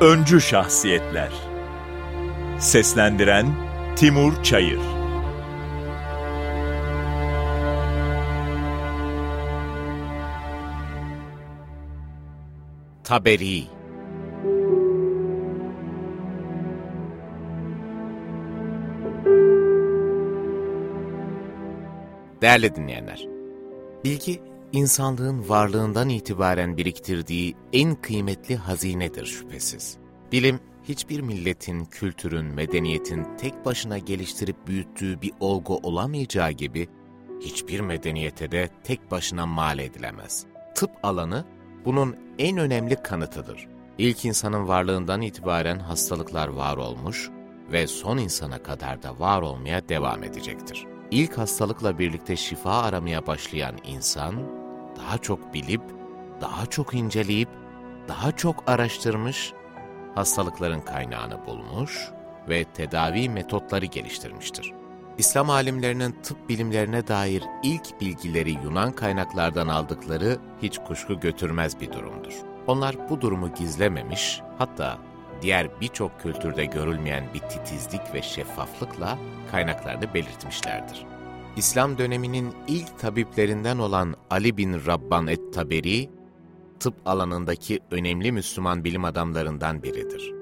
Öncü Şahsiyetler. Seslendiren Timur Çayır. Taberi. Değerli dinleyenler, bilgi insanlığın varlığından itibaren biriktirdiği en kıymetli hazinedir şüphesiz. Bilim, hiçbir milletin, kültürün, medeniyetin tek başına geliştirip büyüttüğü bir olgu olamayacağı gibi, hiçbir medeniyete de tek başına mal edilemez. Tıp alanı, bunun en önemli kanıtıdır. İlk insanın varlığından itibaren hastalıklar var olmuş ve son insana kadar da var olmaya devam edecektir. İlk hastalıkla birlikte şifa aramaya başlayan insan, daha çok bilip, daha çok inceleyip, daha çok araştırmış, hastalıkların kaynağını bulmuş ve tedavi metotları geliştirmiştir. İslam alimlerinin tıp bilimlerine dair ilk bilgileri Yunan kaynaklardan aldıkları hiç kuşku götürmez bir durumdur. Onlar bu durumu gizlememiş, hatta diğer birçok kültürde görülmeyen bir titizlik ve şeffaflıkla kaynaklarda belirtmişlerdir. İslam döneminin ilk tabiplerinden olan Ali bin Rabban et-Taberi, tıp alanındaki önemli Müslüman bilim adamlarından biridir.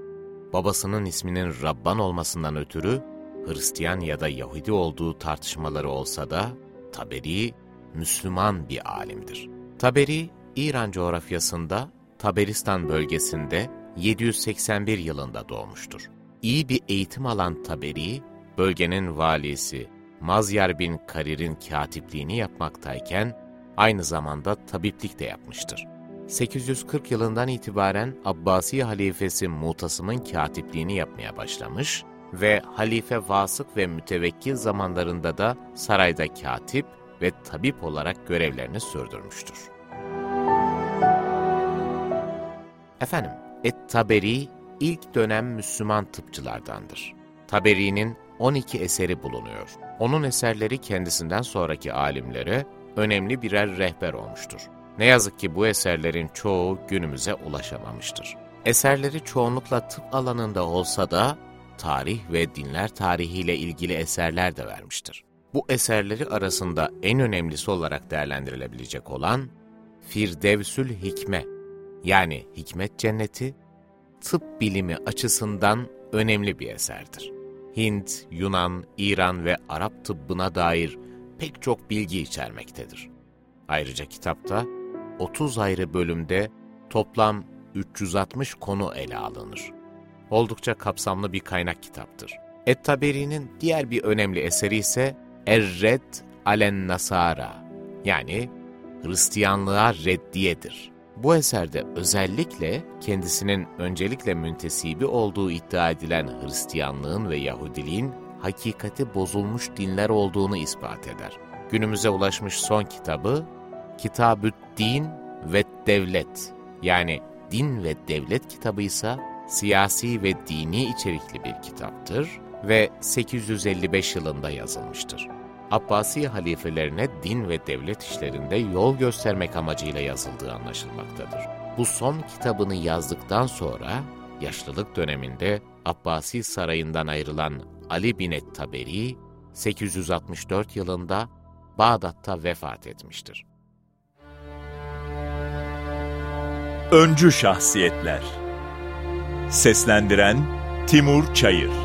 Babasının isminin Rabban olmasından ötürü Hristiyan ya da Yahudi olduğu tartışmaları olsa da Taberi Müslüman bir alimdir. Taberi, İran coğrafyasında Taberistan bölgesinde 781 yılında doğmuştur. İyi bir eğitim alan Taberi, bölgenin valisi Mazyar bin Karir'in katipliğini yapmaktayken aynı zamanda tabiplik de yapmıştır. 840 yılından itibaren Abbasi halifesi Mutasım'ın katipliğini yapmaya başlamış ve halife Vasık ve Mütevekkil zamanlarında da sarayda katip ve tabip olarak görevlerini sürdürmüştür. Efendim, Et-Taberi ilk dönem Müslüman tıpçılardandır. Taberi'nin 12 eseri bulunuyor. Onun eserleri kendisinden sonraki alimlere önemli birer rehber olmuştur. Ne yazık ki bu eserlerin çoğu günümüze ulaşamamıştır. Eserleri çoğunlukla tıp alanında olsa da tarih ve dinler tarihiyle ilgili eserler de vermiştir. Bu eserleri arasında en önemlisi olarak değerlendirilebilecek olan Firdevsül Hikme yani Hikmet Cenneti, tıp bilimi açısından önemli bir eserdir. Hint, Yunan, İran ve Arap tıbbına dair pek çok bilgi içermektedir. Ayrıca kitapta 30 ayrı bölümde toplam 360 konu ele alınır. Oldukça kapsamlı bir kaynak kitaptır. Et-Taberi'nin diğer bir önemli eseri ise Er-Red alen Nasara yani Hristiyanlığa reddiyedir. Bu eserde özellikle kendisinin öncelikle müntesibi olduğu iddia edilen Hristiyanlığın ve Yahudiliğin hakikati bozulmuş dinler olduğunu ispat eder. Günümüze ulaşmış son kitabı Kitabü't Din ve Devlet yani Din ve Devlet kitabı ise siyasi ve dini içerikli bir kitaptır ve 855 yılında yazılmıştır. Abbasi halifelerine din ve devlet işlerinde yol göstermek amacıyla yazıldığı anlaşılmaktadır. Bu son kitabını yazdıktan sonra yaşlılık döneminde Abbasi sarayından ayrılan Ali bin et-Taberi 864 yılında Bağdat'ta vefat etmiştir. Öncü Şahsiyetler Seslendiren Timur Çayır